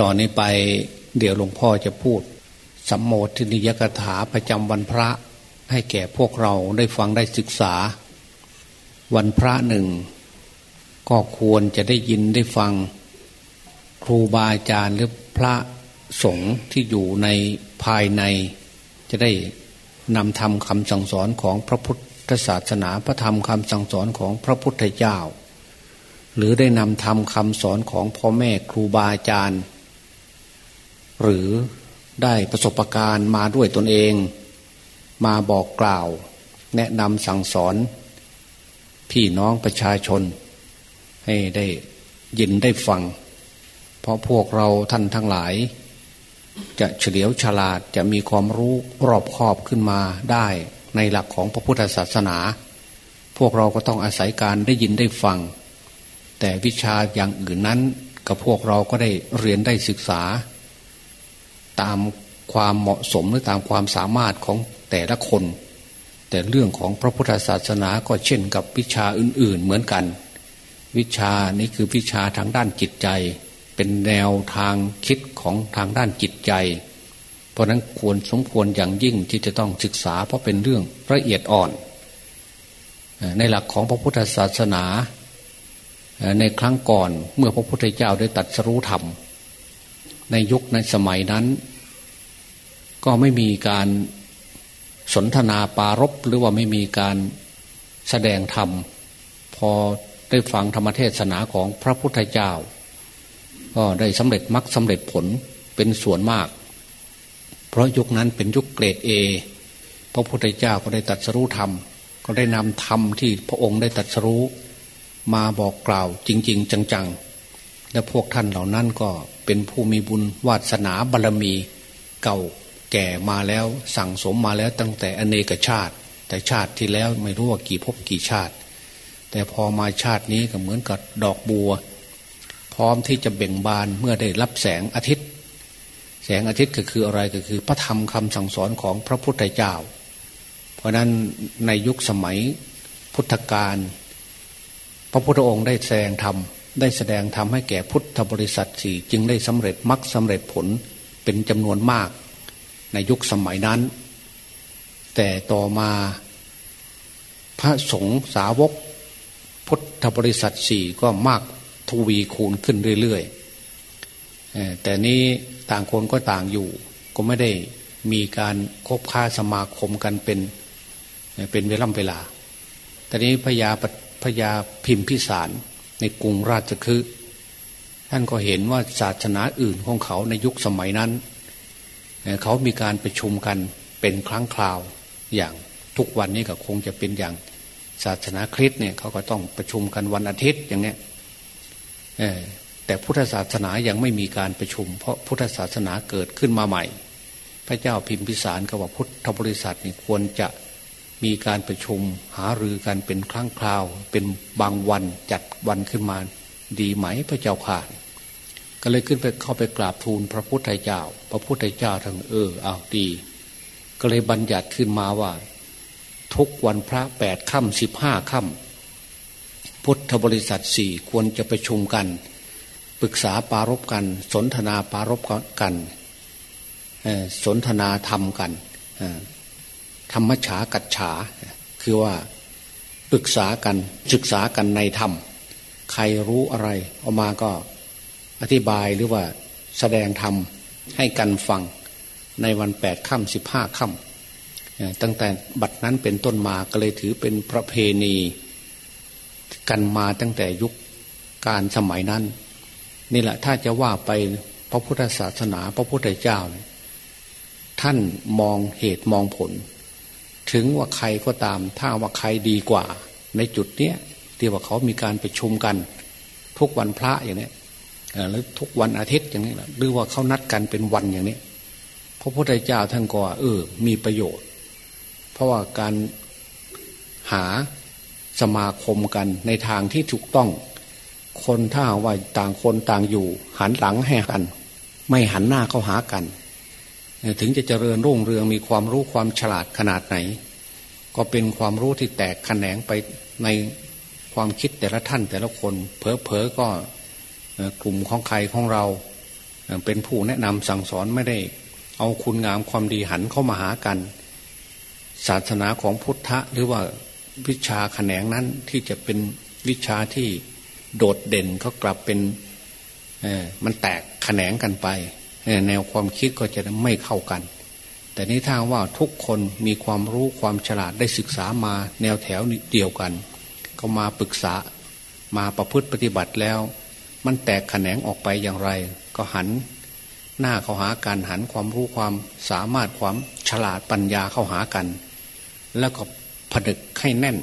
ต่อนนี้ไปเดี๋ยวหลวงพ่อจะพูดสัมโมทินิยกถาประจำวันพระ ให้แก่พวกเราได้ฟังได้ศึกษา วันพระหนึ่ง ก็ควรจะได้ยินได้ฟัง ครูบาอาจารย์หรือพระสงฆ์ที่อยู่ในภายใน จะได้นำธรรมคำสั่งสอนของพระพุทธศาสนาพระธรรมคำสั่งสอนของพระพุทธเจ้า หรือได้นำธรรมคำสอนของพ่อแม่ครูบาอาจารย์ หรือได้ประสบการณ์มาด้วยตนเอง มาบอกกล่าว แนะนำสั่งสอน พี่น้องประชาชน ให้ได้ยินได้ฟัง เพราะพวกเราท่านทั้งหลาย จะเฉลียวฉลาดจะมีความรู้รอบคอบขึ้นมาได้ในหลักของพระพุทธศาสนา พวกเราก็ต้องอาศัยการได้ยินได้ฟัง แต่วิชาอย่างอื่นนั้นกับพวกเราก็ได้เรียนได้ศึกษา ตามความเหมาะสมหรือตามความสามารถของแต่ละคน แต่เรื่องของพระพุทธศาสนาก็เช่นกับวิชาอื่น ๆ เหมือนกัน วิชานี้คือวิชาทางด้านจิตใจ เป็นแนวทางคิดของทางด้านจิตใจ เพราะนั้นควรสมควรอย่างยิ่งที่จะต้องศึกษาเพราะเป็นเรื่องละเอียดอ่อน ในหลักของพระพุทธศาสนา ในครั้งก่อนเมื่อพระพุทธเจ้าได้ตัดสรู้ธรรม ในยุคในสมัยนั้น ก็ไม่มีการสนทนาปารบหรือว่าไม่มีการแสดงธรรม พอได้ฟังธรรมเทศนาของพระพุทธเจ้า ก็ได้สำเร็จมรรคสำเร็จผลเป็นส่วนมาก เพราะยุคนั้นเป็นยุคเกรดเอพระพุทธเจ้าก็ได้ตัดสรู้ธรรม ก็ได้นำธรรมที่พระองค์ได้ตัดสรู้ มาบอกกล่าวจริง ๆ จังๆ และพวกท่านเหล่านั้นก็เป็นผู้มีบุญวาสนาบารรมีเก่าแก่มาแล้วสั่งสมมาแล้วตั้งแต่อเนกชาติ แต่ชาติที่แล้วไม่รู้ว่ากี่ภพกี่ชาติ แต่พอมาชาตินี้ก็เหมือนกับดอกบัว พร้อมที่จะเบ่งบานเมื่อได้รับแสงอาทิตย์ แสงอาทิตย์ก็คืออะไรก็คือ พระธรรมคำสั่งสอนของพระพุทธเจ้า เพราะนั้นในยุคสมัยพุทธกาล พระพุทธองค์ได้แสดงธรรมได้แสดงธรรมให้แก่พุทธบริษัทสี่จึงได้สำเร็จมรรคสาเร็จผลเป็นจำนวนมากในยุคสมัยนั้น แต่ต่อมาพระสงฆ์สาวก พุทธบริษัทสี่ก็มากทวีคูณขึ้นเรื่อยๆแต่นี้ต่างคนก็ต่างอยู่ ก็ไม่ได้มีการคบค้าสมาคมกันเป็นเป็นเวล่ำเวลาแต่นี้พญาป พญาพิมพิสาร ในกรุงราชคฤห์ท่านก็เห็นว่าศาสนาอื่นของเขาในยุคสมัยนั้น เขามีการประชุมกันเป็นครั้งคราวอย่างทุกวันนี้ก็คงจะเป็นอย่างศาสนาคริสต์เนี่ยเขาก็ต้องประชุมกันวันอาทิตย์อย่างเนี้ยแต่พุทธศาสนายังไม่มีการประชุม เพราะพุทธศาสนาเกิดขึ้นมาใหม่ พระเจ้าพิมพิสารก็ว่าพุทธบริษัทนี่ควรจะ มีการประชุมหารือกันเป็นครั้งคราว เป็นบางวันจัดวันขึ้นมา ดีไหมพระเจ้าข่าก็เลยขึ้นไปเข้าไปกราบทูลพระพุทธเจ้า พระพุทธเจ้าทั้งเออเอาดี ก็เลยบัญญัติขึ้นมาว่า ทุกวันพระแปดค่ำสิบห้าค่ำพุทธบริษัทสี่ควรจะประชุมกัน ปรึกษาปารบกัน สนทนาปารบกันสนทนาธรรมกัน ธรรมฉากัจฉา คือว่าปรึกษากันศึกษากันในธรรม ใครรู้อะไรออกมาก็อธิบายหรือว่าแสดงธรรมให้กันฟังในวันแปดค่ำสิบห้าค่ำตั้งแต่บัดนั้นเป็นต้นมาก็เลยถือเป็นประเพณี กันมาตั้งแต่ยุคการสมัยนั้น นี่แหละถ้าจะว่าไปพระพุทธศาสนาพระพุทธเจ้า ท่านมองเหตุมองผล ถึงว่าใครก็ตาม ถ้าว่าใครดีกว่า ในจุดเนี้ยที่ว่าเขามีการไปชุมกัน ทุกวันพระอย่างนี้หรือทุกวันอาทิตย์อย่างนี้หรือว่าเขานัดกันเป็นวันอย่างนี้พระพุทธเจ้าท่านก็เออ มีประโยชน์ เพราะว่าการหาสมาคมกันในทางที่ถูกต้อง คนถ้าว่าต่างคนต่างอยู่ หันหลังให้กัน ไม่หันหน้าเข้าหากัน ถึงจะเจริญรุ่งเรืองมีความรู้ความฉลาดขนาดไหน ก็เป็นความรู้ที่แตกแขนงไปในความคิดแต่ละท่านแต่ละคนเพอเพอก็กลุ่มของใครของเรา เป็นผู้แนะนำสั่งสอนไม่ได้ เอาคุณงามความดีหันเข้ามาหากัน ศาสนาของพุทธะหรือว่าวิชาแขนงนั้นที่จะเป็นวิชาที่โดดเด่นเขากลับเป็นมันแตกแขนงกันไป แนวความคิดก็จะไม่เข้ากัน แต่นี้ถ้าว่าทุกคนมีความรู้ความฉลาดได้ศึกษามาแนวแถวเดียวกัน ก็มาปรึกษามาประพฤติปฏิบัติแล้ว มันแตกแขนงออกไปอย่างไร ก็หันหน้าเข้าหากันหันความรู้ความสามารถความฉลาดปัญญาเข้าหากัน แล้วก็ผดึกให้แน่น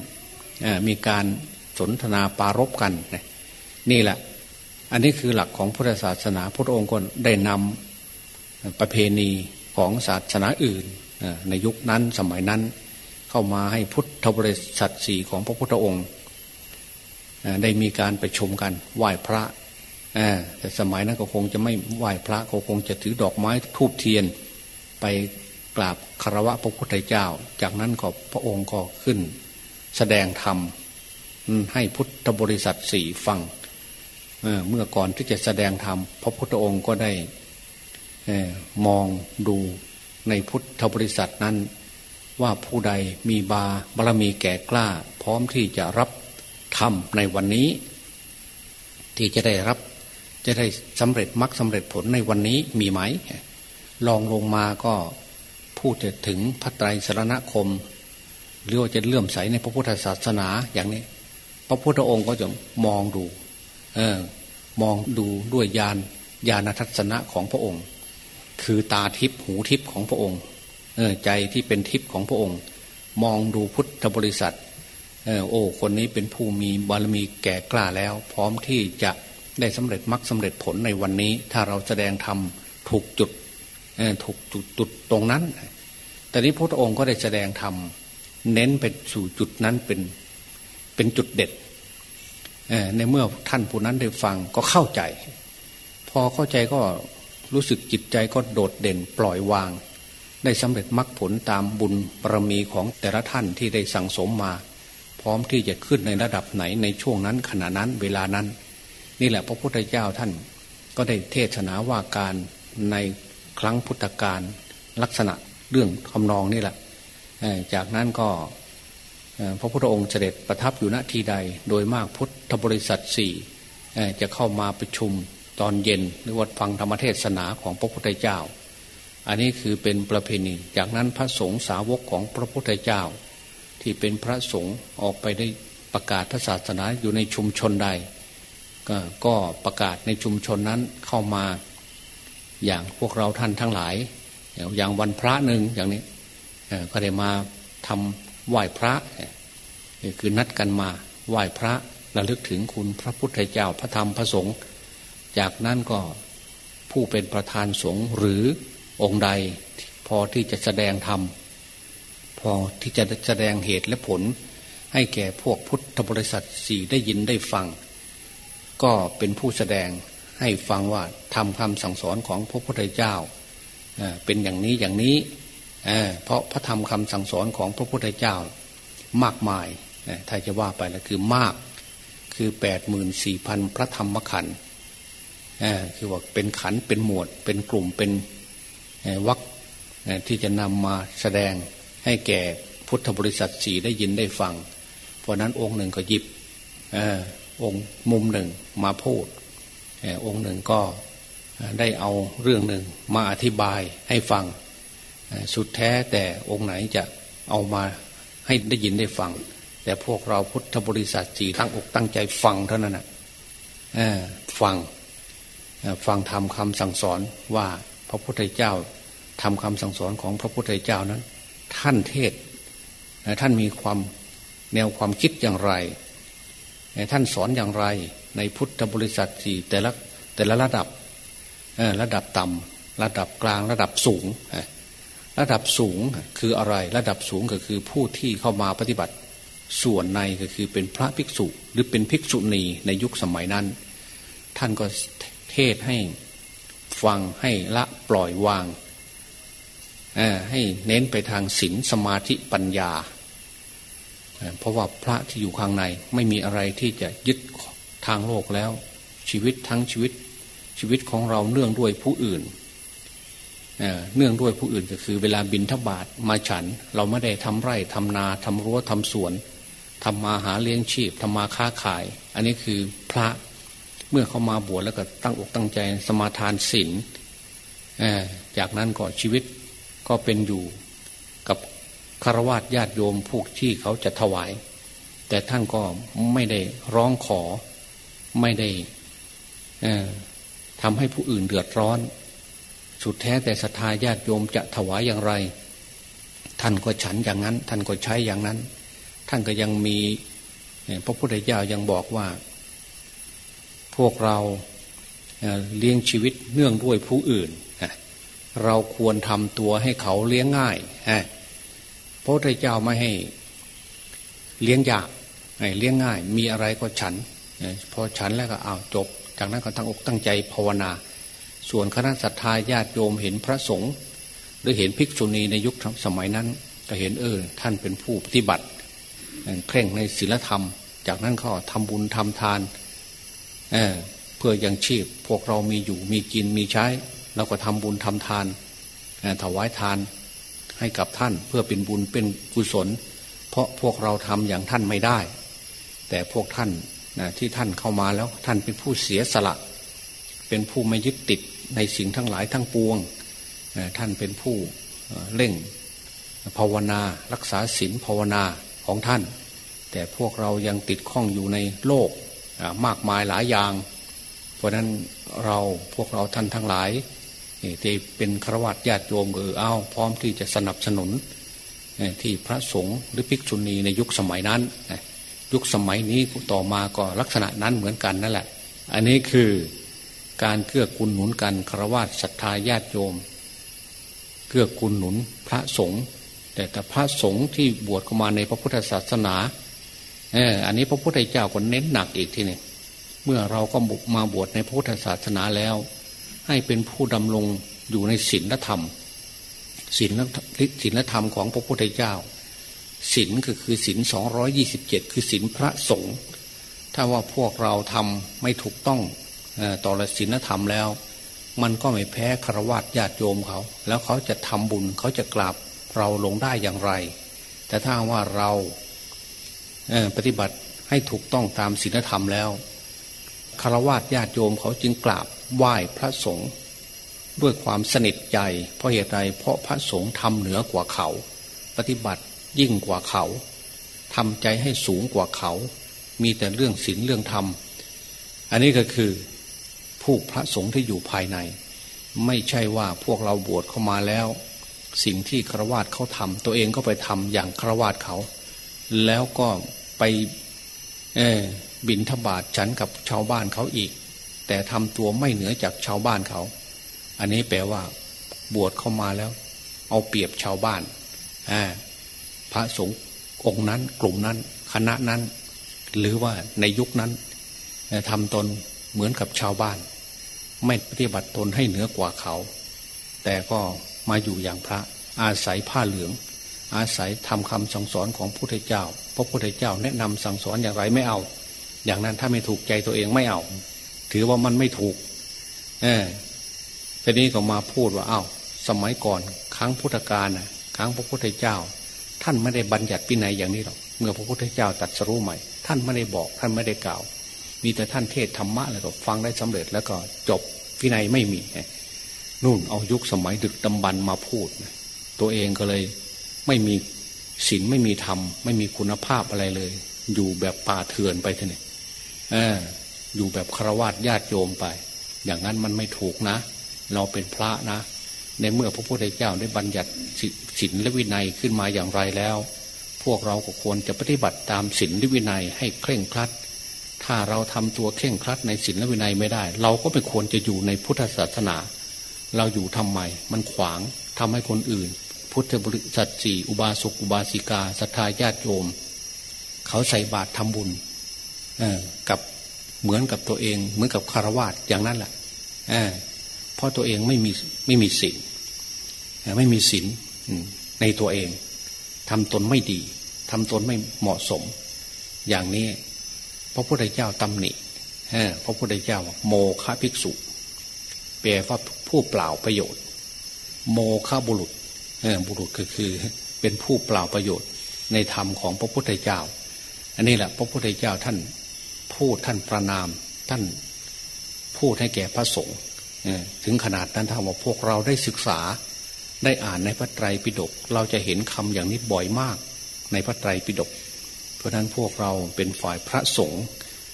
มีการสนทนาปารบกันนี่แหละ อันนี้คือหลักของพุทธศาสนาพระองค์ก็ได้นำประเพณี ของศาสนาอื่นในยุคนั้นสมัยนั้นเข้ามาให้พุทธบริษัทสีของพระพุทธองค์ได้มีการไปชมกันไหว้พระแต่สมัยนั้นก็คงจะไม่ไหว้พระก็คงจะถือดอกไม้ทูบเทียน ไปกราบคารวะพระพุทธเจ้า จากนั้นก็พระองค์ก็ขึ้น แสดงธรรมให้พุทธบริษัทสี่ฟังเมื่อก่อนที่จะแสดงธรรมพระพุทธองค์ก็ได้ มองดูในพุทธบริษัทนั้น ว่าผู้ใดมีบาบารมีแก่กล้า พร้อมที่จะรับธรรมในวันนี้ ที่จะได้รับจะได้สำเร็จมรรคสาเร็จผลในวันนี้มีไหมลองลงมาก็พูดจะถึงพระไตรสรณคม หรือว่าจะเลื่อมใสในพระพุทธศาสนาอย่างนี้ พระพุทธองค์ก็จะมองดู เออ มองดูด้วยญาณญาณทัศนะของพระองค์ คือตาทิพหูทิพของพระองค์เอใจที่เป็นทิพของพระองค์ มองดูพุทธบริษัทเอโอ้คนนี้เป็นผู้มีบารมีแก่กล้าแล้ว พร้อมที่จะได้สำเร็จมรรคสาเร็จผลในวันนี้ ถ้าเราแสดงธรรมถูกจุดถูกจุดจุดตรงนั้น แต่นี้พระองค์ก็ได้แสดงธรรมเน้นไปสู่จุดนั้นเป็นเป็นจุดเด็ดในเมื่อท่านผู้นั้นได้ฟังก็เข้าใจ พอเข้าใจก็ รู้สึกจิตใจก็โดดเด่นปล่อยวาง ได้สำเร็จมรรคผลตามบุญบารมีของแต่ละท่านที่ได้สั่งสมมา พร้อมที่จะขึ้นในระดับไหนในช่วงนั้นขณะนั้นเวลานั้น นี่แหละพระพุทธเจ้าท่าน ก็ได้เทศนาว่าการในครั้งพุทธกาลลักษณะเรื่องทำนองนี่แหละจากนั้นก็พระพุทธองค์เสด็จประทับอยู่ณที่ใด โดยมากพุทธบริษัทสี่จะเข้ามาประชุม ตอนเย็นหรือวัดฟังธรรมเทศนาของพระพุทธเจ้า อันนี้คือเป็นประเพณี จากนั้นพระสงฆ์สาวกของพระพุทธเจ้า ที่เป็นพระสงฆ์ออกไปได้ประกาศพระศาสนาอยู่ในชุมชนใดก็ประกาศในชุมชนนั้นเข้ามา อย่างพวกเราท่านทั้งหลาย อย่างวันพระหนึ่งอย่างนี้ก็ได้มาทำไหว้พระคือนัดกันมาไหว้พระระลึกถึงคุณพระพุทธเจ้าพระธรรมพระสงฆ์ จากนั้นก็ผู้เป็นประธานสงฆ์หรือองค์ใด พอที่จะแสดงธรรมพอที่จะแสดงเหตุและผล ให้แก่พวกพุทธบริษัทสี่ได้ยินได้ฟัง ก็เป็นผู้แสดงให้ฟังว่าทำคำสั่งสอนของพระพุทธเจ้าเป็นอย่างนี้อย่างนี้เพราะพระธรรมคำสั่งสอนของพระพุทธเจ้ามากมายถ้าจะว่าไปแล้วคือมากคือแปดหมื่นสี่พันพระธรรมขันธ์ คือว่าเป็นขันเป็นหมวด เป็นกลุ่มเป็นวักที่จะนำมาแสดงให้แก่พุทธบริษัทสี่ได้ยินได้ฟัง เพราะนั้นองค์หนึ่งก็หยิบองค์มุมหนึ่งมาพูดองค์หนึ่งก็ได้เอาเรื่องหนึ่งมาอธิบายให้ฟัง สุดแท้แต่องค์ไหนจะเอามาให้ได้ยินได้ฟัง แต่พวกเราพุทธบริษัทจีตั้งอกตั้งใจฟังเท่านั้นนะฟัง ฟังทำคำสั่งสอนว่าพระพุทธเจ้าทำคำสั่งสอนของพระพุทธเจ้านั้น ท่านเทศท่านมีความแนวความคิดอย่างไร ท่านสอนอย่างไรในพุทธบริษัทสี่แต่ละแต่ละระดับระดับต่ำระดับกลางระดับสูง ระดับสูงคืออะไร ระดับสูงก็คือผู้ที่เข้ามาปฏิบัติ ส่วนในก็คือเป็นพระภิกษุหรือเป็นภิกษุณีในยุคสมัยนั้น ท่านก็เท เทศให้ฟังให้ละปล่อยวางให้เน้นไปทางศีลสมาธิปัญญา เพราะว่าพระที่อยู่ข้างในไม่มีอะไรที่จะยึดทางโลกแล้ว ชีวิตทั้งชีวิตชีวิตของเราเนื่องด้วยผู้อื่นเนื่องด้วยผู้อื่นก็คือ เวลาบินทบาทมาฉัน เราไม่ได้ทำไร่ทำนาทำรั้วทำสวนทำมาหาเลี้ยงชีพทำมาค้าขาย อันนี้คือพระ เมื่อเขามาบวชแล้วก็ตั้งอกตั้งใจสมาทานศีลจากนั้นก็ชีวิตก็เป็นอยู่กับคารวะญาติโยมพวกที่เขาจะถวาย แต่ท่านก็ไม่ได้ร้องขอไม่ได้ทำให้ผู้อื่นเดือดร้อน สุดแท้แต่ศรัทธาญาติโยมจะถวายอย่างไร ท่านก็ฉันอย่างนั้น ท่านก็ใช้อย่างนั้น ท่านก็ยังมีพระพุทธเจ้ายังบอกว่า วกเราเลี้ยงชีวิตเนื่องด้วยผู้อื่น เราควรทำตัวให้เขาเลี้ยงง่ายพระพุทธเจ้าไม่ให้เลี้ยงยากเลี้ยงง่าย มีอะไรก็ฉัน พอฉันแล้วก็อ้าวจบ จากนั้นก็ตั้งอกตั้งใจภาวนา ส่วนคณะศรัทธาญาติโยมเห็นพระสงฆ์หรือเห็นภิกษุณีในยุคสมัยนั้น ก็เห็นเออท่านเป็นผู้ปฏิบัติ เคร่งในศีลธรรม จากนั้นก็ทำบุญทำทาน เเพื่อยังชีพพวกเรามีอยู่มีกินมีใช้เราก็ทำบุญทำทานถวายทานให้กับท่านเพื่อเป็นบุญเป็นกุศล เพราะพวกเราทำอย่างท่านไม่ได้ แต่พวกท่านนะที่ท่านเข้ามาแล้วท่านเป็นผู้เสียสละ เป็นผู้ไม่ยึดติดในสิ่งทั้งหลายทั้งปวง ท่านเป็นผู้เร่งภาวนารักษาศีลภาวนาของท่าน แต่พวกเรายังติดข้องอยู่ในโลก มากมายหลายอย่าง เพราะนั้นเราพวกเราท่านทั้งหลายที่เป็นครวัตญาติโยมเออเอาพร้อมที่จะสนับสนุนที่พระสงฆ์หรือภิกษุณีในยุคสมัยนั้น ยุคสมัยนี้ต่อมาก็ลักษณะนั้นเหมือนกันนั่นแหละ อันนี้คือการเกื้อกูลหนุนกันครวญศรัทธาญาติโยม เกื้อกูลหนุนพระสงฆ์แต่แต่พระสงฆ์ที่บวชเข้ามาในพระพุทธศาสนา เอออันนี้พระพุทธเจ้าก็เน้นหนักอีกทีนึงเมื่อเราก็บุกมาบวชในพระพุทธศาสนาแล้ว ให้เป็นผู้ดำรงอยู่ในศีลธรรมศีลศีลธรรมของพระพุทธเจ้าศีลก็คือศีลสองร้อยี่สิบเจ็ดคือศีลพระสงฆ์ถ้าว่าพวกเราทำไม่ถูกต้องต่อศีลธรรมแล้ว มันก็ไม่แพ้ครวญญาติโยมเขา แล้วเขาจะทำบุญเขาจะกราบเราลงได้อย่างไร แต่ถ้าว่าเรา ปฏิบัติให้ถูกต้องตามศีลธรรมแล้วคารวะญาติโยมเขาจึงกราบไหว้พระสงฆ์ด้วยความสนิทใจ เพราะเหตุใดเพราะพระสงฆ์ทำเหนือกว่าเขา ปฏิบัติยิ่งกว่าเขาทำใจให้สูงกว่าเขา มีแต่เรื่องศีลเรื่องธรรม อันนี้ก็คือผู้พระสงฆ์ที่อยู่ภายใน ไม่ใช่ว่าพวกเราบวชเข้ามาแล้ว สิ่งที่ครวาตเขาทำตัวเองก็ไปทำอย่างครวาตเขา แล้วก็ ไปบินทบาทฉันกับชาวบ้านเขาอีก แต่ทำตัวไม่เหนือจากชาวบ้านเขา อันนี้แปลว่า บวชเข้ามาแล้ว เอาเปรียบชาวบ้านพระสงฆ์องค์นั้นกลุ่มนั้น คณะนั้น หรือว่าในยุคนั้นทำตนเหมือนกับชาวบ้าน ไม่ปฏิบัติตนให้เหนือกว่าเขา แต่ก็มาอยู่อย่างพระ อาศัยผ้าเหลือง อาศัยทำคำสั่งสอนของพระพุทธเจ้า ระพุทธเจ้าแนะนำสั่งสอนอย่างไรไม่เอา อย่างนั้นถ้าไม่ถูกใจตัวเองไม่เอา ถือว่ามันไม่ถูก เออทีนี้ก็มาพูดว่าเอา้า สมัยก่อนครั้งพุทธกาลนะครั้งพระพุทธเจ้า ท่านไม่ได้บัญญัติปินัยอย่างนี้หรอกเมื่อพระพุทธเจ้าตัดสรู้ใหม่ ท่านไม่ได้บอก ท่านไม่ได้กล่าว มีแต่ท่านเทศธรรมะแล้วก็ฟังได้สำเร็จแล้วก็จบปินัยไม่มีนู่นเอายุคสมัยดึกดำบรรมาพูด ตัวเองก็เลยไม่มี ศีลไม่มีธรรมไม่มีคุณภาพอะไรเลย อยู่แบบป่าเถื่อนไปทีนี้ออยู่แบบครวญญาติโยมไป อย่างนั้นมันไม่ถูกนะ เราเป็นพระนะ ในเมื่อพระพุทธเจ้าได้บัญญัติศีลและวินัยขึ้นมาอย่างไรแล้ว พวกเราก็ควรจะปฏิบัติตามศีลและวินัยให้เคร่งครัด ถ้าเราทำตัวเคร่งครัดในศีลและวินัยไม่ได้ เราก็ไม่ควรจะอยู่ในพุทธศาสนา เราอยู่ทำไมมันขวางทำให้คนอื่น พุทธบริษัทสี่อุบาสกอุบาสิกาศรัทธาญาติโยม เขาใส่บาตรทำบุญกับเหมือนกับตัวเอง เหมือนกับคารวาสอย่างนั้นแหละเพราะตัวเองไม่มีไม่มีศีลไม่มีศีลในตัวเองทำตนไม่ดีทำตนไม่เหมาะสม อย่างนี้ พระพุทธเจ้าตำหนิพระพุทธเจ้าโมฆะภิกษุแปลว่าผู้เปล่าประโยชน์ โมฆะบุรุษ บุรุษก็คือเป็นผู้เปล่าประโยชน์ในธรรมของพระพุทธเจ้า อันนี้แหละพระพุทธเจ้าท่านพูดท่านประนามท่านพูดให้แก่พระสงฆ์ถึงขนาดนั้นถ้าว่าพวกเราได้ศึกษาได้อ่านในพระไตรปิฎกเราจะเห็นคำอย่างนี้บ่อยมากในพระไตรปิฎกเพราะนั้นพวกเราเป็นฝ่ายพระสงฆ์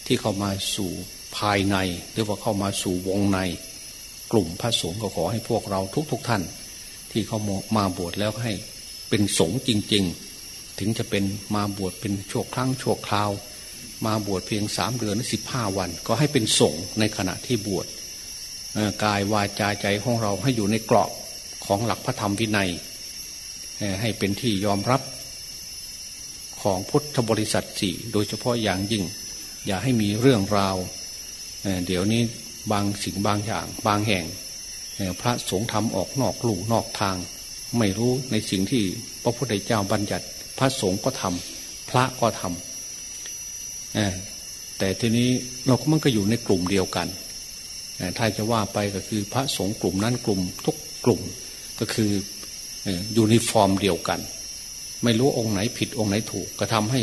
ที่เข้ามาสู่ภายใน หรือว่าเข้ามาสู่วงใน กลุ่มพระสงฆ์ก็ขอให้พวกเราทุกๆทท่าน ที่เขามาบวชแล้วให้เป็นสงฆ์จริง ๆ ถึงจะเป็นมาบวชเป็นชั่วครั้งชั่วคราว มาบวชเพียงสามเดือนสิบห้าวัน ก็ให้เป็นสงฆ์ในขณะที่บวชกายวาจาใจของเราให้อยู่ในกรอบของหลักพระธรรมวินัย ให้เป็นที่ยอมรับของพุทธบริษัทสี่โดยเฉพาะอย่างยิ่ง อย่าให้มีเรื่องราว เดี๋ยวนี้บางสิ่งบางอย่างบางแห่ง พระสงฆ์ทำออกนอกลู่นอกทาง ไม่รู้ในสิ่งที่พระพุทธเจ้าบัญญัติ พระสงฆ์ก็ทำพระก็ทำแต่ทีนี้เราก็มันก็อยู่ในกลุ่มเดียวกันถ้าจะว่าไปก็คือพระสงฆ์กลุ่มนั้นกลุ่มทุกกลุ่มก็คืออยู่ในฟอร์มเดียวกัน ไม่รู้องค์ไหนผิดองค์ไหนถูก ก็ทำให้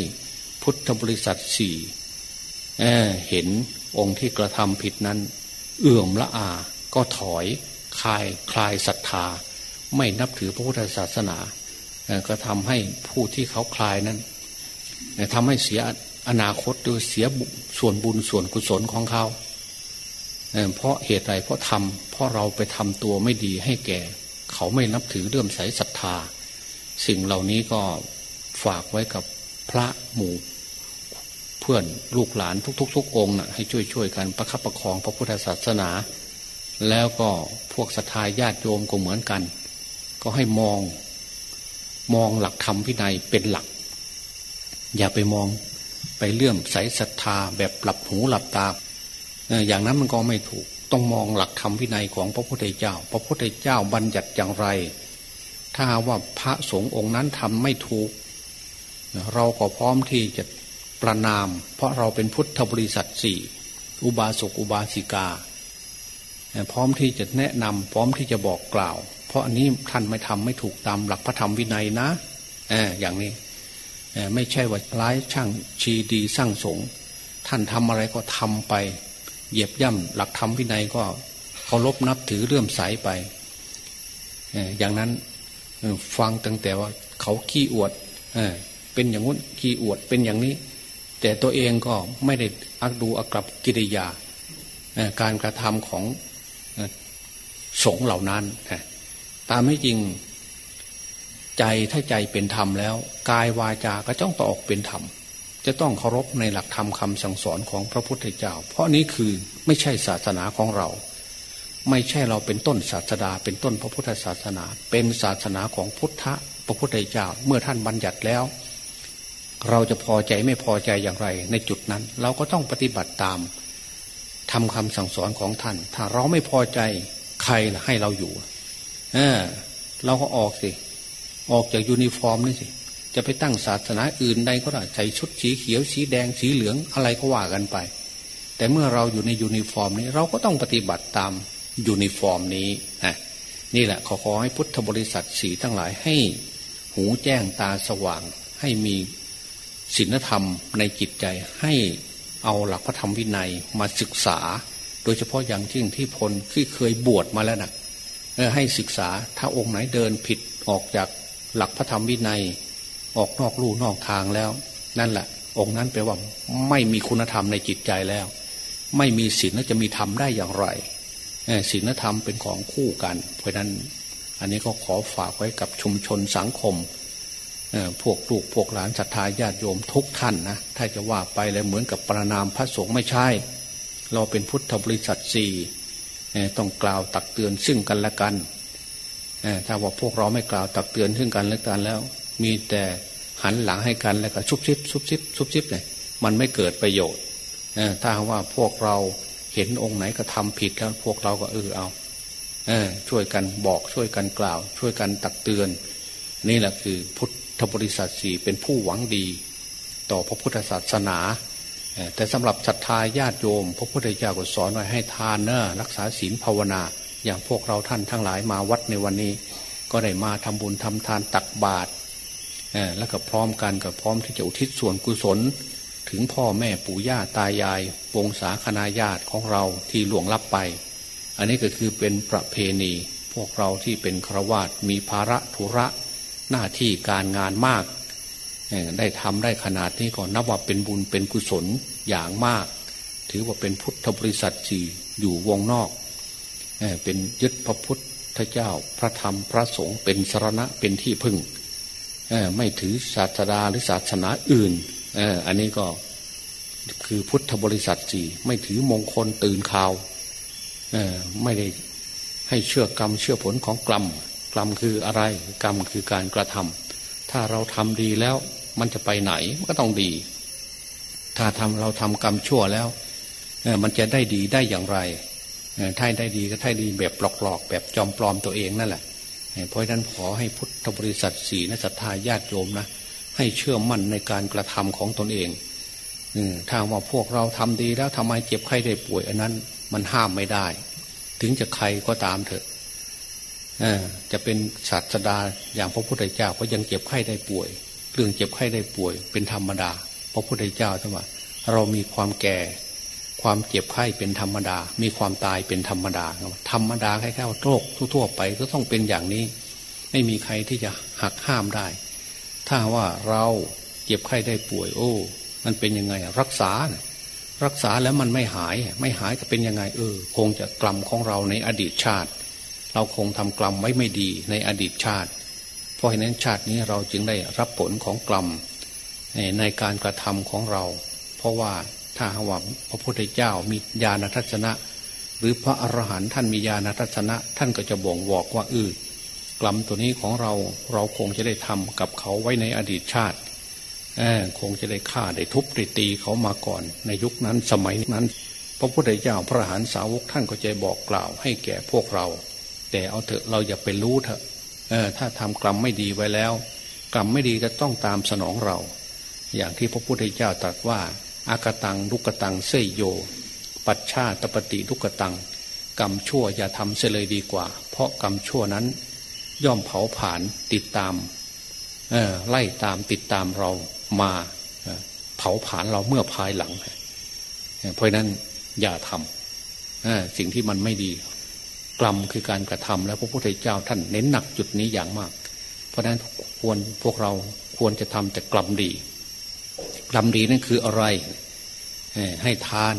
พุทธบริษัทสี่เเห็นองค์ที่กระทำผิดนั้น เอื่อมละอาก็ถอย คลายคลายศรัทธา ไม่นับถือพระพุทธศาสนาก็ทำให้ผู้ที่เขาคลายนั้นทำให้เสียอนาคตโดยเสียส่วนบุญส่วนกุศลของเขาเพราะเหตุใดเพราะทำเพราะเราไปทำตัวไม่ดีให้แก่ เขาไม่นับถือเลื่อมใสศรัทธา สิ่งเหล่านี้ก็ฝากไว้กับพระหมู่เพื่อนลูกหลานทุกๆองค์นะให้ช่วยๆกันประคับประคองพระพุทธศาสนา แล้วก็พวกศรัทธาญาติโยมก็เหมือนกัน ก็ให้มองมองหลักธรรมพินัยเป็นหลัก อย่าไปมองไปเลื่อมใสศรัทธาแบบหลับหูหลับตา อย่างนั้นมันก็ไม่ถูก ต้องมองหลักธรรมวินัยของพระพุทธเจ้า พระพุทธเจ้าบัญญัติอย่างไร ถ้าว่าพระสงฆ์องค์นั้นทำไม่ถูก เราก็พร้อมที่จะประนาม เพราะเราเป็นพุทธบริษัทสี่อุบาสกอุบาสิกา พร้อมที่จะแนะนำพร้อมที่จะบอกกล่าว เพราะอันนี้ท่านไม่ทำไม่ถูกตามหลักพระธรรมวินัยนะอย่างนี้ไม่ใช่ว่าร้ายช่างชีดีสร้างสงท่านทำอะไรก็ทำไป เหยียบย่ำหลักธรรมวินัยก็เคารพนับถือเลื่อมใสไปอย่างนั้นฟังตั้งแต่ว่าเขาขี้อวดเป็นอย่างนู้นขี้อวดเป็นอย่างนี้ แต่ตัวเองก็ไม่ได้อักดูอักกลับกิริยาการกระทำของ สงเหล่านั้น ตามไม่จริงใจถ้าใจเป็นธรรมแล้ว กายวาจาก็จ้องต่อออกเป็นธรรม จะต้องเคารพในหลักธรรมคาสั่งสอนของพระพุทธเจ้า เพราะนี้คือไม่ใช่ศาสนาของเรา ไม่ใช่เราเป็นต้นศาสดา เป็นต้นพระพุทธศาสนา เป็นศาสนาของพุทธพระพุทธเจ้าเมื่อท่านบัญญัติแล้ว เราจะพอใจไม่พอใจอย่างไร ในจุดนั้นเราก็ต้องปฏิบัติตามทำคำสั่งสอนของท่าน ถ้าเราไม่พอใจ ใครให้เราอยู่ เออ เราก็ออกสิ ออกจากยูนิฟอร์มนี่สิ จะไปตั้งศาสนาอื่นใดก็ได้ใส่ชุดสีเขียวสีแดงสีเหลืองอะไรก็ว่ากันไป แต่เมื่อเราอยู่ในยูนิฟอร์มนี้ เราก็ต้องปฏิบัติตามยูนิฟอร์มนี้นะนี่แหละขอขอให้พุทธบริษัทสีทั้งหลายให้ หูแจ้งตาสว่าง ให้มีศีลธรรมในจิตใจให้เอาหลักพระธรรมวินัยมาศึกษา โดยเฉพาะอย่างที่ที่พลที่เคยบวชมาแล้วนะให้ศึกษาถ้าองค์ไหนเดินผิดออกจากหลักพระธรรมวินัย ออกนอกลู่นอกทางแล้ว นั่นแหละ องค์นั้นแปลว่าไม่มีคุณธรรมในจิตใจแล้ว ไม่มีศีลแล้วจะมีธรรมได้อย่างไรศีลธรรมเป็นของคู่กัน เพราะนั้นอันนี้ก็ขอฝากไว้กับชุมชนสังคมพวกลูกพวกหลานศรัทธาญาติโยมทุกท่านนะถ้าจะว่าไปแล้วเหมือนกับประนามพระสงฆ์ไม่ใช่ เราเป็นพุทธบริษัทสี่ต้องกล่าวตักเตือนซึ่งกันและกันถ้าว่าพวกเราไม่กล่าวตักเตือนซึ่งกันและกันแล้ว มีแต่หันหลังให้กันแล้วก็ชุบชิบชุบชิบชุบชิบเนี่ยมันไม่เกิดประโยชน์ถ้าว่าพวกเราเห็นองค์ไหนก็ทำผิดแล้วพวกเราก็เออเอาช่วยกันบอกช่วยกันกล่าว ช่วยกันตักเตือน นี่แหละคือพุทธบริษัทสี่เป็นผู้หวังดี ต่อพระพุทธศาสนา แต่สำหรับศรัทธาญาติโยม พระพุทธเจ้าก็สอนไว้ให้ทานเนอะรักษาศีลภาวนา อย่างพวกเราท่านทั้งหลายมาวัดในวันนี้ ก็ได้มาทำบุญทำทานตักบาตรแล้วก็พร้อมกันกับพร้อมที่จะอุทิศส่วนกุศล ถึงพ่อแม่ปู่ย่าตายาย วงศาคณาญาติของเราที่หลวงลับไป อันนี้ก็คือเป็นประเพณี พวกเราที่เป็นครวาตมีภาระธุระหน้าที่การงานมาก ได้ทำได้ขนาดนี้ก็นับว่าเป็นบุญเป็นกุศลอย่างมาก ถือว่าเป็นพุทธบริษัทสี่อยู่วงนอกเป็นยึดพระพุทธเจ้าพระธรรมพระสงฆ์เป็นสรณะเป็นที่พึ่งไม่ถือศาสดาหรือศาสนาอื่นอันนี้ก็คือพุทธบริษัทสี่ไม่ถือมงคลตื่นข่าวไม่ได้ให้เชื่อกรรมเชื่อผลของกรรมกรรมคืออะไร กรรมคือการกระทำ ถ้าเราทำดีแล้ว มันจะไปไหนมันก็ต้องดี ถ้าทำเราทำกรรมชั่วแล้วมันจะได้ดีได้อย่างไรถ้าได้ดีก็ถ้าดีแบบหลอกๆ แบบจอมปลอมตัวเองนั่นแหละเพราะฉะนั้นขอให้พุทธบริษัทสีนัศรัทธาญาติโยมนะให้เชื่อมั่นในการกระทำของตนเองถ้าว่าพวกเราทำดีแล้วทำไมเจ็บไข้ได้ป่วยอันนั้น มันห้ามไม่ได้ ถึงจะใครก็ตามเถอะ จะเป็นศาสดาอย่างพระพุทธเจ้าก็ยังเจ็บไข้ได้ป่วย เรื่องเจ็บไข้ได้ป่วย เป็นธรรมดา พระพุทธเจ้าท่านว่าเรามีความแก่ ความเจ็บไข้เป็นธรรมดา มีความตายเป็นธรรมดา ธรรมดาแค่แค่โรคทั่วๆไปก็ต้องเป็นอย่างนี้ ไม่มีใครที่จะหักห้ามได้ ถ้าว่าเราเจ็บไข้ได้ป่วย โอ้ มันเป็นยังไงรักษารักษาแล้วมันไม่หาย ไม่หายจะเป็นยังไง เออ คงจะกรรมของเราในอดีตชาติ เราคงทำกรรมไว้ไม่ดีในอดีตชาติ เพราะฉะนั้นชาตินี้เราจึงได้รับผลของกรรมในการกระทำของเรา เพราะว่าถ้าว่าพระพุทธเจ้ามีญาณทัศนะ หรือพระอรหันต์ท่านมีญาณทัศนะ ท่านก็จะบ่งบอกว่าอือกลัมตัวนี้ของเราเราคงจะได้ทำกับเขาไว้ในอดีตชาติคงจะได้ฆ่าได้ทุบได้ตีเขามาก่อน ในยุคนั้นสมัยนั้น พระพุทธเจ้าพระอรหันสาวกท่านก็จะบอกกล่าวให้แก่พวกเรา แต่เอาเถอะเราอย่าไปรู้เถอะถ้าทำกรรมไม่ดีไว้แล้ว กรรมไม่ดีจะต้องตามสนองเรา อย่างที่พระพุทธเจ้าตรัสว่า อากตังลุกตังเสยโย ปัจชาตปฏิลุกตัง กรรมชั่วอย่าทำเสียเลยดีกว่า เพราะกรรมชั่วนั้น ย่อมเผาผลาญติดตามไล่ตามติดตามเรามาเผาผลาญเราเมื่อภายหลัง เพราะนั้นอย่าทำสิ่งที่มันไม่ดี กรรมคือการกระทำแล้วพระพุทธเจ้าท่านเน้นหนักจุดนี้อย่างมาก เพราะนั้นควรพวกเราควรจะทำแต่กรรมดี กรรมดีนั่นคืออะไร ให้ทาน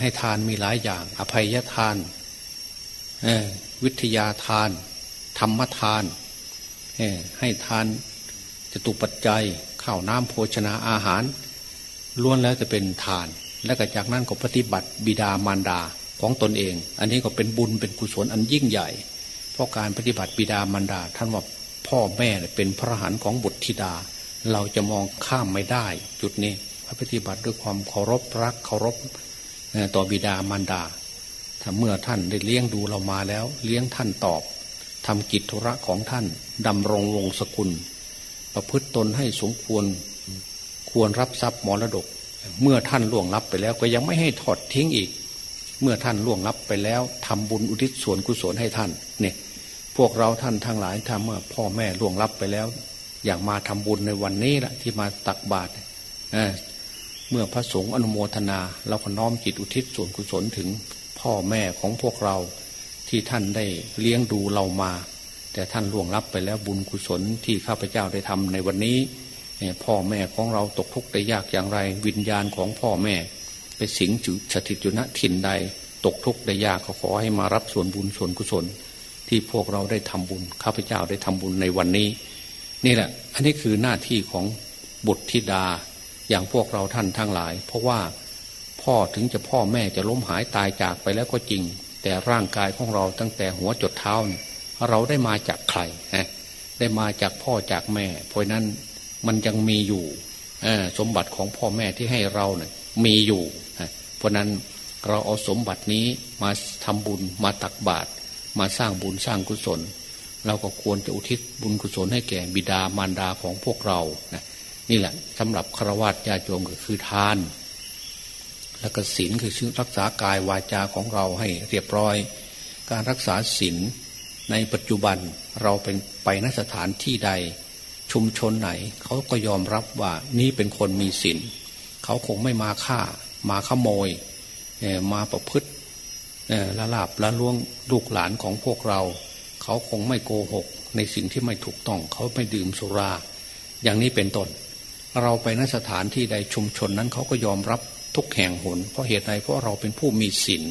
ให้ทานมีหลายอย่าง อภัยทานวิทยาทาน ธรรมทาน ให้ทานจะตุปัจจัยข้าวน้ำโภชนาอาหารล้วนแล้วจะเป็นทาน และจากนั้นก็ปฏิบัติบิดามารดา ของตนเอง อันนี้ก็เป็นบุญเป็นกุศลอันยิ่งใหญ่ เพราะการปฏิบัติบิดามารดา ท่านว่าพ่อแม่เป็นพระหันของบุตรธิดา เราจะมองข้ามไม่ได้ จุดนี้พระปฏิบัติด้วยความเคารพรักเคารพต่อบิดามารดา ถ้าเมื่อท่านได้เลี้ยงดูเรามาแล้ว เลี้ยงท่านตอบทำกิจธุระของท่านดำรงวงศกุล ประพฤติตนให้สมควรควรรับทรัพย์มรดก เมื่อท่านล่วงลับไปแล้วก็ยังไม่ให้ถอดทิ้งอีก เมื่อท่านล่วงลับไปแล้วทำบุญอุทิศส่วนกุศลให้ท่านเนี่ยพวกเราท่านทั้งหลายถ้าเมื่อพ่อแม่ล่วงลับไปแล้ว อย่างมาทำบุญในวันนี้ละที่มาตักบาตรเมื่อพระสงฆ์อนุโมทนา เราก็น้อมจิตอุทิศส่วนกุศลถึงพ่อแม่ของพวกเราที่ท่านได้เลี้ยงดูเรามา แต่ท่านล่วงลับไปแล้วบุญกุศลที่ข้าพเจ้าได้ทำในวันนี้พ่อแม่ของเราตกทุกข์ได้ยากอย่างไร วิญญาณของพ่อแม่ ไปสิงจุสถิตอยู่ณถิ่นใด ตกทุกข์ได้ยากก็ขอให้มารับส่วนบุญส่วนกุศล ที่พวกเราได้ทำบุญข้าพเจ้าได้ทำบุญในวันนี้ นี่แหละ อันนี้คือหน้าที่ของบุตรธิดาอย่างพวกเราท่านทั้งหลาย เพราะว่าพ่อถึงจะพ่อแม่จะล้มหายตายจากไปแล้วก็จริง แต่ร่างกายของเราตั้งแต่หัวจดเท้าเราได้มาจากใครนะได้มาจากพ่อจากแม่ เพราะนั้นมันยังมีอยู่สมบัติของพ่อแม่ที่ให้เราเนี่ย มีอยู่ เพราะนั้นเราเอาสมบัตินี้มาทำบุญมาตักบาตรมาสร้างบุญสร้างกุศล เราก็ควรจะอุทิศบุญกุศลให้แก่บิดามารดาของพวกเรานะนี่แหละสำหรับฆราวาสญาโยมก็คือทาน แล้วก็ศีลคือรักษากายวาจาของเราให้เรียบร้อย การรักษาศีลในปัจจุบันเราเป็นไปนสถานที่ใดชุมชนไหนเขาก็ยอมรับว่านี่เป็นคนมีศีล เขาคงไม่มาฆ่า มาขโมยมาประพฤติละลาบละล่วงลูกหลานของพวกเรา เขาคงไม่โกหก ในสิ่งที่ไม่ถูกต้อง เขาไม่ดื่มสุรา อย่างนี้เป็นต้นเราไปนสถานที่ใดชุมชนนั้นเขาก็ยอมรับทุกแห่งหน เพราะเหตุใดเพราะเราเป็นผู้มีศีล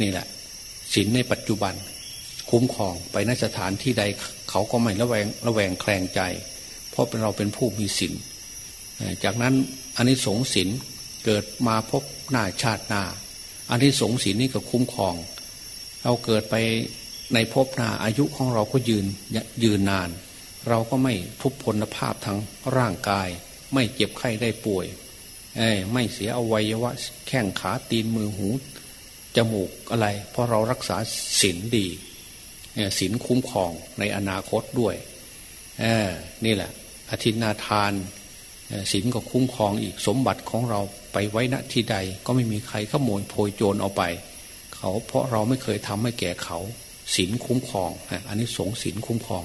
นี่แหละศีลในปัจจุบัน คุ้มครองไปนสถานที่ใดเขาก็ไม่ระแวงระแวงแคลงใจ เพราะเป็นเราเป็นผู้มีศีล จากนั้นอันนี้สงศีลเกิดมาพบหน้าชาติหน้าอันนี้สงศีลนี่ก็คุ้มครอง เราเกิดไปในภพหน้าอายุของเราก็ยืนยืนนาน เราก็ไม่ทุพพลภาพทางร่างกาย ไม่เจ็บไข้ได้ป่วยไม่เสียอวัยวะ แข้งขาตีนมือหูจมูกอะไร เพราะเรารักษาศีลดีศีลคุ้มครองในอนาคตด้วยนี่แหละอธินาทาน ศีลก็คุ้มครองอีกสมบัติของเราไปไว้ณที่ใด ก็ไม่มีใครขโมยโพยโจรเอาไป เขาเพราะเราไม่เคยทำให้แก่เขาศีลคุ้มครองอันนี้สงศีลคุ้มครอง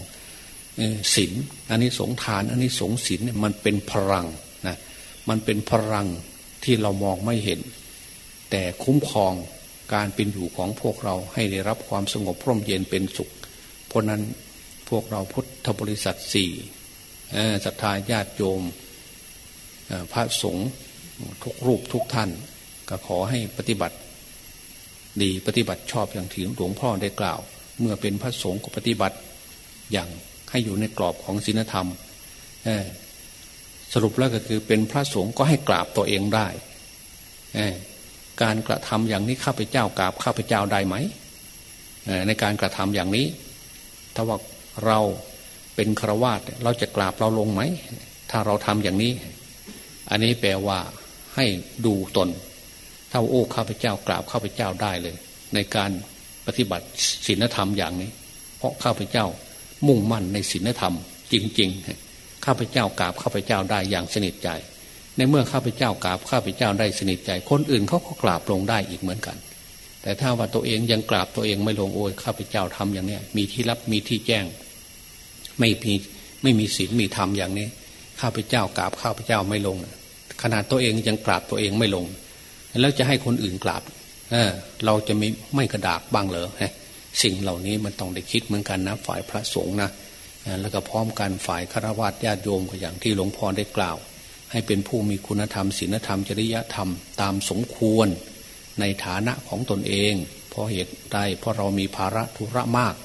ศีลอันนี้สงทาน อันนี้สงศีลมันเป็นพลังนะมันเป็นพลังที่เรามองไม่เห็น แต่คุ้มครองการเป็นอยู่ของพวกเราให้ได้รับความสงบพร่มเย็นเป็นสุข เพราะนั้นพวกเราพุทธบริษัทสี่ศรัทธาญาติโยม พระสงฆ์ทุกรูปทุกท่าน ก็ขอให้ปฏิบัติ ดีปฏิบัติชอบอย่างที่หลวงพ่อได้กล่าว เมื่อเป็นพระสงฆ์ก็ปฏิบัติอย่างให้อยู่ในกรอบของศีลธรรมสรุปแล้วก็คือเป็นพระสงฆ์ก็ให้กราบตัวเองได้การกระทำอย่างนี้ข้าพเจ้ากราบข้าพเจ้าได้ไหมในการกระทำอย่างนี้ ถ้าว่าเราเป็นครวาตเราจะกราบเราลงไหม ถ้าเราทำอย่างนี้ อันนี้แปลว่าให้ดูตนถ้าโอ้ข้าพเจ้ากราบข้าพเจ้าได้เลย ในการปฏิบัติศีลธรรมอย่างนี้ เพราะข้าพเจ้ามุ่งมั่นในศีลธรรม จริง ๆ ข้าพเจ้ากราบข้าพเจ้าได้อย่างสนิทใจ ในเมื่อข้าพเจ้ากราบข้าพเจ้าได้สนิทใจ คนอื่นเขาก็กราบลงได้อีกเหมือนกัน แต่ถ้าว่าตัวเองยังกราบตัวเองไม่ลงโอ้ยข้าพเจ้าทำอย่างเนี้ยมีที่รับมีที่แจ้ง ไม่มีไม่มีศีลมีธรรมอย่างนี้ ข้าพเจ้ากราบข้าพเจ้าไม่ลง ขนาดตัวเองยังกราบตัวเองไม่ลง แล้วจะให้คนอื่นกราบเออเราจะไม่ไม่กระดากบ้างเหรอสิ่งเหล่านี้มันต้องได้คิดเหมือนกันนะฝ่ายพระสงฆ์นะแล้วก็พร้อมกันฝ่ายฆราวาสญาติโยมก็อย่างที่หลวงพ่อได้กล่าว ให้เป็นผู้มีคุณธรรมศีลธรรมจริยธรรมตามสมควร ในฐานะของตนเอง เพราะเหตุใดเพราะเรามีภาระธุระมาก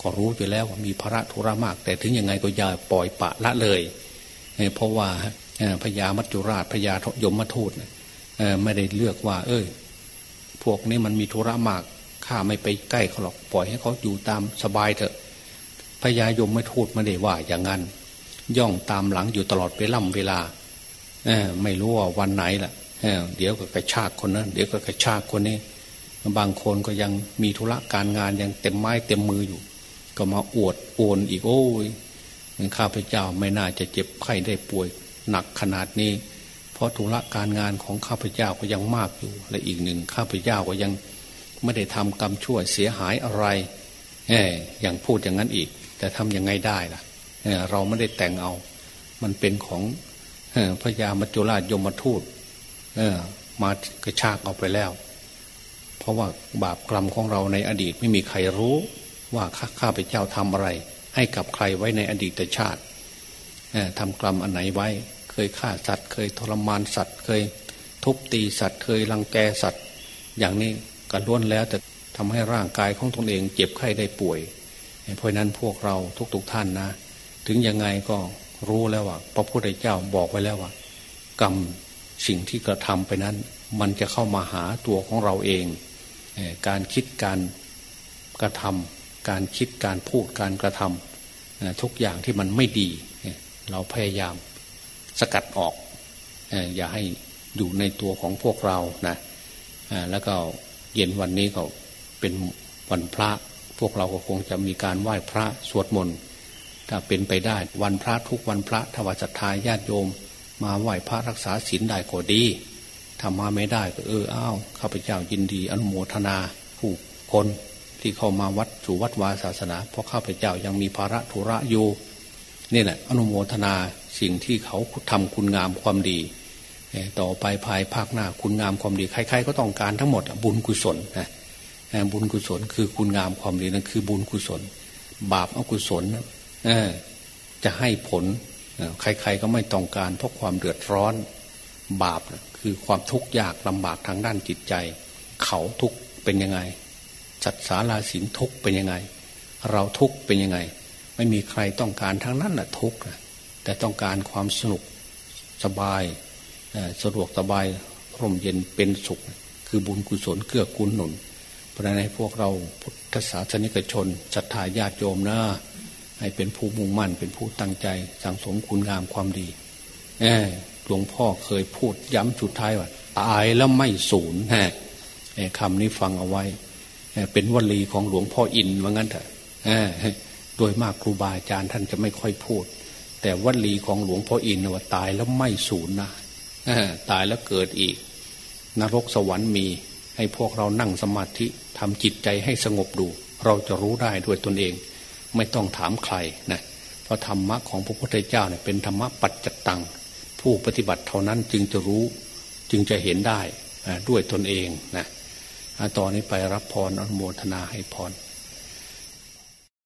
ก็รู้อยู่แล้วว่ามีภาระธุระมาก แต่ถึงยังไงก็อย่าปล่อยปะละเลย เพราะว่าพญามัจจุราชพญายมมาทูตไม่ได้เลือกว่า เอ้ยพวกนี้มันมีธุระมากข้าไม่ไปใกล้เขาหรอกปล่อยให้เขาอยู่ตามสบายเถอะพญายมมาทูตไม่ได้ว่าอย่างนั้น ย่องตามหลังอยู่ตลอดเวล่ำเวลาไม่รู้ว่าวันไหนล่ะเดี๋ยวก็กระชากคนนั้นเดี๋ยวก็กระชากคนนี้ บางคนก็ยังมีธุระการงานยังเต็มไม้เต็มมืออยู่ ก็มาอวดโอนอีกโอ้ย ข้าพเจ้าไม่น่าจะเจ็บไข้ได้ป่วยหนักขนาดนี้ เพราะธุระการงานของข้าพเจ้าก็ยังมากอยู่ และอีกหนึ่งข้าพเจ้าก็ยังไม่ได้ทำกรรมชั่วเสียหายอะไรเอออย่างพูดอย่างนั้นอีก แต่ทำยังไงได้ล่ะเเราไม่ได้แต่งเอา มันเป็นของพญามัจจุราชยมทูตมากระชากเอาไปแล้ว เพราะว่าบาปกรรมของเราในอดีตไม่มีใครรู้ว่าข้าพเจ้าทำอะไร ให้กับใครไว้ในอดีตชาติทำกรรมอันไหนไว้ เคยฆ่าสัตว์ เคยทรมานสัตว์ เคยทุบตีสัตว์ เคยรังแกสัตว์ อย่างนี้ก็ล้วนแล้วแต่ทำให้ร่างกายของตนเองเจ็บไข้ได้ป่วย เพราะนั้นพวกเราทุกๆทท่านนะ ถึงยังไงก็รู้แล้วว่าพระพุทธเจ้าบอกไว้แล้วว่า กรรมสิ่งที่กระทำไปนั้น มันจะเข้ามาหาตัวของเราเอง การคิดการกระทำ การคิดการพูดการกระทำทุกอย่างที่มันไม่ดี เราพยายามสกัดออก อย่าให้อยู่ในตัวของพวกเรานะแล้วก็เย็นวันนี้ก็เป็นวันพระ พวกเราก็คงจะมีการไหว้พระสวดมนต์ถ้าเป็นไปได้วันพระทุกวันพระทวารศรัทธาญาติโยม มาไหว้พระรักษาศีลได้ก็ดีทำมาไม่ได้ก็เอออ้าวข้าพเจ้ายินดีอนุโมทนาผู้คน ที่เข้ามาวัดสู่วัดวาศาสนา เพราะข้าพเจ้ายังมีภาระธุระอยู่นี่แหละอนุโมทนาสิ่งที่เขาทำคุณงามความดี ต่อไปภายภาคหน้าคุณงามความดีใครๆก็ต้องการทั้งหมดบุญกุศลนะบุญกุศลคือคุณงามความดีนั่นคือบุญกุศล บาปอกุศลจะให้ผลใครๆก็ไม่ต้องการเพราะความเดือดร้อน บาปคือความทุกข์ยากลำบากทางด้านจิตใจ เขาทุกเป็นยังไง จัดสาราสินทุกเป็นยังไง เราทุกเป็นยังไง ไม่มีใครต้องการทั้งนั้นแหละทุกแต่ต้องการความสนุกสบายสะดวกสบายร่มเย็นเป็นสุข คือบุญกุศลเกื้อกูลหนุน เพราะนั้นพวกเราพุทธศาสนิกชนศรัทธาญาติโยมนะให้เป็นผู้มุ่งมั่นเป็นผู้ตั้งใจ สังสมคุณงามความดีหลวงพ่อเคยพูดย้ำสุดท้ายว่า ตายแล้วไม่สูญฮะคำนี้ฟังเอาไว้ เป็นวลีของหลวงพ่ออินว่างั้นเถอะโดยมากครูบาอาจารย์ท่านจะไม่ค่อยพูด แต่วลีของหลวงพ่ออินว่าตายแล้วไม่สูญนะตายแล้วเกิดอีก นรกสวรรค์มี ให้พวกเรานั่งสมาธิทำจิตใจให้สงบดู เราจะรู้ได้ด้วยตนเอง ไม่ต้องถามใครนะเพราะธรรมะของพระพุทธเจ้าเนี่ยเป็นธรรมะปัจจตัง ผู้ปฏิบัติเท่านั้นจึงจะรู้ จึงจะเห็นได้ด้วยตนเองนะ ตอนนี้ไปรับพรอนุโมทนาให้พร